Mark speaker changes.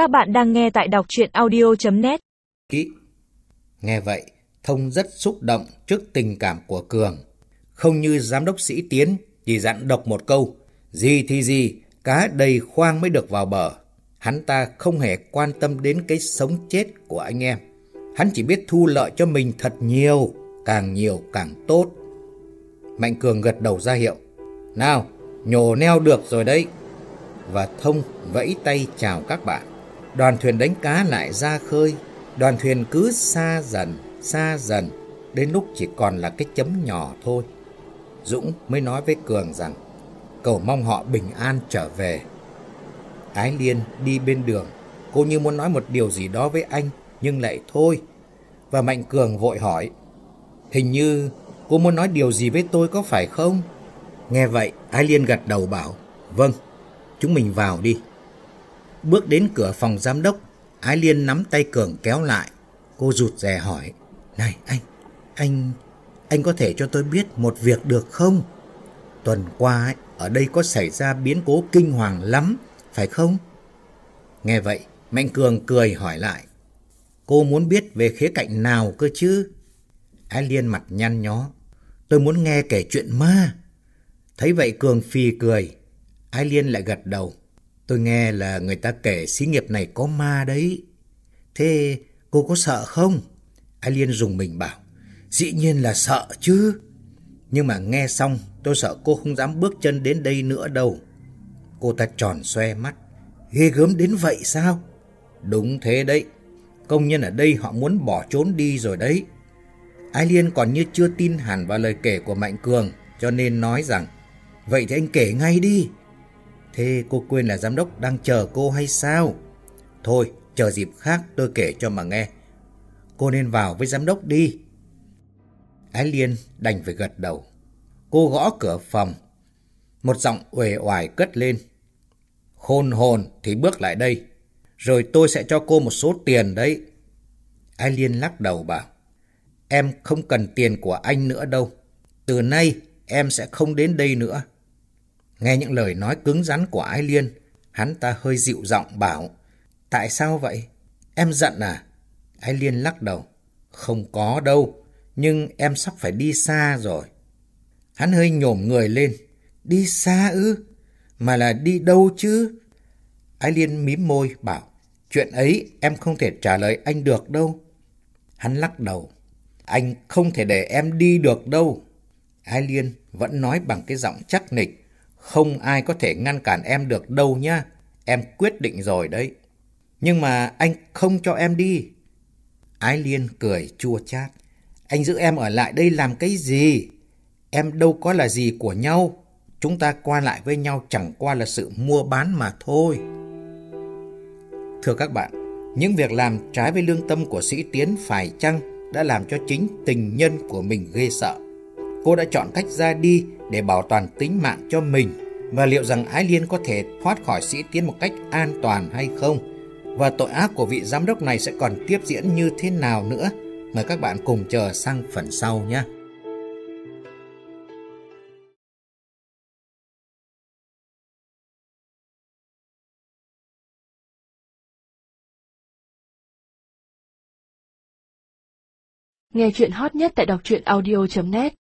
Speaker 1: Các bạn đang nghe tại đọc chuyện audio.net
Speaker 2: Kỹ. Nghe vậy, Thông rất xúc động trước tình cảm của Cường. Không như giám đốc sĩ Tiến chỉ dặn độc một câu, gì thì gì, cá đầy khoang mới được vào bờ. Hắn ta không hề quan tâm đến cái sống chết của anh em. Hắn chỉ biết thu lợi cho mình thật nhiều, càng nhiều càng tốt. Mạnh Cường gật đầu ra hiệu. Nào, nhổ neo được rồi đấy. Và Thông vẫy tay chào các bạn. Đoàn thuyền đánh cá lại ra khơi. Đoàn thuyền cứ xa dần, xa dần. Đến lúc chỉ còn là cái chấm nhỏ thôi. Dũng mới nói với Cường rằng cầu mong họ bình an trở về. Ái Liên đi bên đường. Cô như muốn nói một điều gì đó với anh, nhưng lại thôi. Và Mạnh Cường vội hỏi. Hình như cô muốn nói điều gì với tôi có phải không? Nghe vậy, Ái Liên gật đầu bảo. Vâng, chúng mình vào đi. Bước đến cửa phòng giám đốc, Ái Liên nắm tay Cường kéo lại. Cô rụt rè hỏi. Này anh, anh, anh có thể cho tôi biết một việc được không? Tuần qua ấy, ở đây có xảy ra biến cố kinh hoàng lắm, phải không? Nghe vậy, Mạnh Cường cười hỏi lại. Cô muốn biết về khía cạnh nào cơ chứ? Ái Liên mặt nhăn nhó. Tôi muốn nghe kể chuyện ma. Thấy vậy Cường phì cười. Ái Liên lại gật đầu. Tôi nghe là người ta kể xí nghiệp này có ma đấy. Thế cô có sợ không? Alien Liên dùng mình bảo. Dĩ nhiên là sợ chứ. Nhưng mà nghe xong, tôi sợ cô không dám bước chân đến đây nữa đâu. Cô ta tròn xoe mắt. Ghê gớm đến vậy sao? Đúng thế đấy. Công nhân ở đây họ muốn bỏ trốn đi rồi đấy. Alien Liên còn như chưa tin hẳn vào lời kể của Mạnh Cường, cho nên nói rằng, Vậy thì anh kể ngay đi. Thế cô quên là giám đốc đang chờ cô hay sao? Thôi, chờ dịp khác tôi kể cho mà nghe. Cô nên vào với giám đốc đi. Ái Liên đành phải gật đầu. Cô gõ cửa phòng. Một giọng uể oải cất lên. Khôn hồn thì bước lại đây. Rồi tôi sẽ cho cô một số tiền đấy. Ái Liên lắc đầu bảo. Em không cần tiền của anh nữa đâu. Từ nay em sẽ không đến đây nữa. Nghe những lời nói cứng rắn của Ái Liên, hắn ta hơi dịu giọng bảo. Tại sao vậy? Em giận à? Ái Liên lắc đầu. Không có đâu, nhưng em sắp phải đi xa rồi. Hắn hơi nhổm người lên. Đi xa ư? Mà là đi đâu chứ? Ái Liên mím môi bảo. Chuyện ấy em không thể trả lời anh được đâu. Hắn lắc đầu. Anh không thể để em đi được đâu. Ái Liên vẫn nói bằng cái giọng chắc nịch. Không ai có thể ngăn cản em được đâu nhá. Em quyết định rồi đấy. Nhưng mà anh không cho em đi. Ái Liên cười chua chát. Anh giữ em ở lại đây làm cái gì? Em đâu có là gì của nhau. Chúng ta qua lại với nhau chẳng qua là sự mua bán mà thôi. Thưa các bạn, những việc làm trái với lương tâm của sĩ Tiến phải chăng đã làm cho chính tình nhân của mình ghê sợ. Cô đã chọn cách ra đi để bảo toàn tính mạng cho mình và liệu rằng Ái Liên có thể thoát khỏi sĩ Tiến một cách an toàn hay không? Và tội ác của vị giám đốc này sẽ còn tiếp diễn như thế nào nữa? Mời các bạn cùng chờ sang phần sau nhé.
Speaker 1: Nghe chuyện hot nhất tại đọc truyện audio.net